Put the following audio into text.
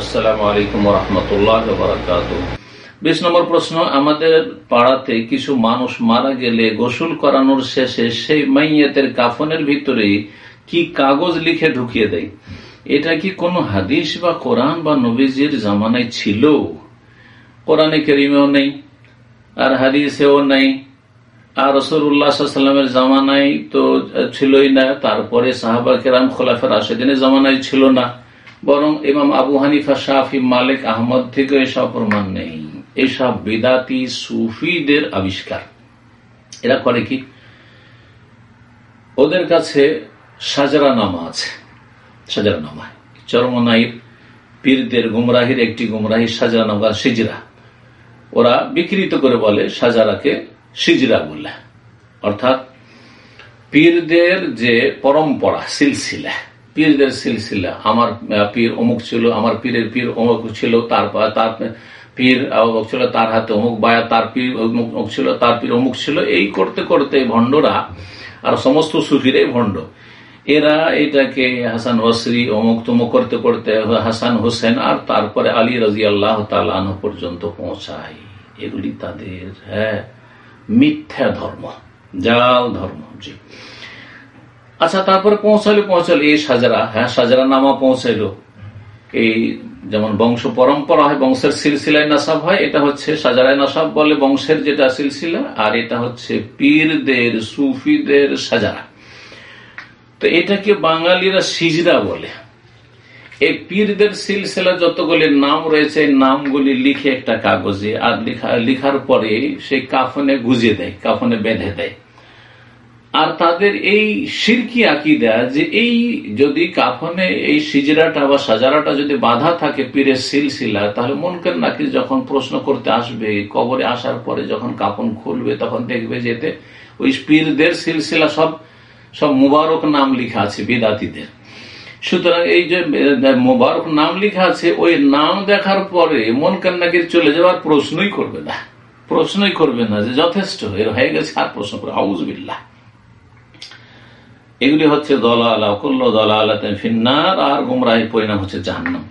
আসসালামু আলাইকুম রহমতুল্লাহ বারাকাত বিশ নম্বর প্রশ্ন, আমাদের পাড়াতে কিছু মানুষ মারা গেলে গোসল করানোর শেষে সেই মাইয়াতের কাফনের ভিতরে কি কাগজ লিখে ঢুকিয়ে দেয়? এটা কি কোনো হাদিস বা কোরআন বা নবীজির জামানায় ছিল? কোরআনে কেরিমেও নেই, আর হাদিসেও নেই। আর রসুল্লাহামের জামানায় তো ছিলই না, তারপরে সাহাবা কেরাম খোলাফের আশেদিনের জামানায় ছিল না। বরং ইমাম আবু হানিফা শাহি মালিক, আহমদ থেকে এসব প্রমাণ নেই। এসব বেদাতি সুফিদের আবিষ্কার। এরা করে কি? ওদের কাছে সাজরা নামা আছে। সাজরা নামা। চরমনাইর পীরদের গুমরাহির একটি গুমরাহি সাজরা নামা, সিজরা। ওরা বিকৃত করে বলে সাজারাকে সিজরা বলে। অর্থাৎ পীরদের যে পরম্পরা, সিলসিলা। পীরদের সিলসিলা। আমার পীর অমুক ছিল, আমার পীরের পীর অমুক ছিল, তার তার পীর অমুক ছিল, তার হাতে অমুক বায়া, তার পীর অমুক ছিল, তার পীর অমুক ছিল। এই করতে করতে ভণ্ডরা আর সমস্ত সুফিরাই ভণ্ড। এরা এটাকে হাসান ওসরি অমুক তমুক করতে করতে হাসান হোসেন আর তারপরে আলী রাজি আল্লাহ তালাহ পর্যন্ত পৌঁছায়। এগুলি তাদের হ্যাঁ মিথ্যা ধর্ম, জাল ধর্ম। জি। আচ্ছা তারপরে পৌঁছালো পৌঁছালো এই সাজারা হ্যাঁ সাজারা নামা পৌঁছাইলো। এই যেমন বংশ পরম্পরা হয়, বংশের সিলসিলায় নাসাব হয়, এটা হচ্ছে সাজারায় নাসাব বলে বংশের যেটা সিলসিলা, আর এটা হচ্ছে পীরদের, সুফিদের সাজারা। তো এটাকে বাঙালিরা সিজরা বলে। এই পীরদের সিলসিলা যতগুলি নাম রয়েছে নামগুলি লিখে একটা কাগজে, আর লিখার পরে সেই কাফনে গুজে দেয়, কাফনে বেঁধে দেয়। আর তাদের এই সিরকি আকিদা যে এই যদি কাফনে এই সিজরাটা বা সাজারাটা যদি বাধা থাকে পীরের সিলসিলা, তাহলে মনকের নাকি যখন প্রশ্ন করতে আসবে, কবরে আসার পরে যখন কাফন খুলবে, তখন দেখবে যেতে ওই পীরদের সিলসিলা সব সব মুবারক নাম লিখা আছে বিদাতিদের। সুতরাং এই যে মোবারক নাম লিখা আছে, ওই নাম দেখার পরে মন কান্নাকে চলে যাওয়ার প্রশ্নই করবে না। প্রশ্নই করবে না যে যথেষ্ট, এর হয়ে গেছে আর প্রশ্ন করে হাউজবিল্লাহ এগুলি হচ্ছে দলাল অকুল্ল কুল্ল দলা ফিন্নার আর গুমরাহির পরিণাম হচ্ছে জাহান্নাম।